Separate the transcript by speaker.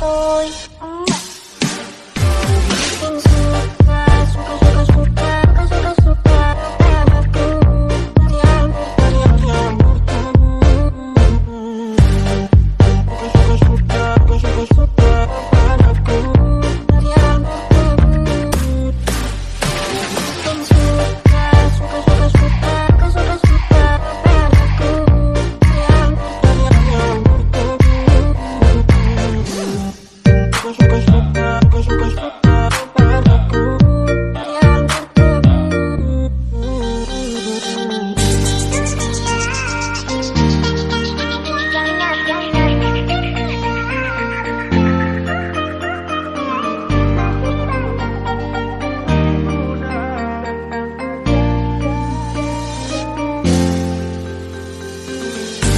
Speaker 1: tôi.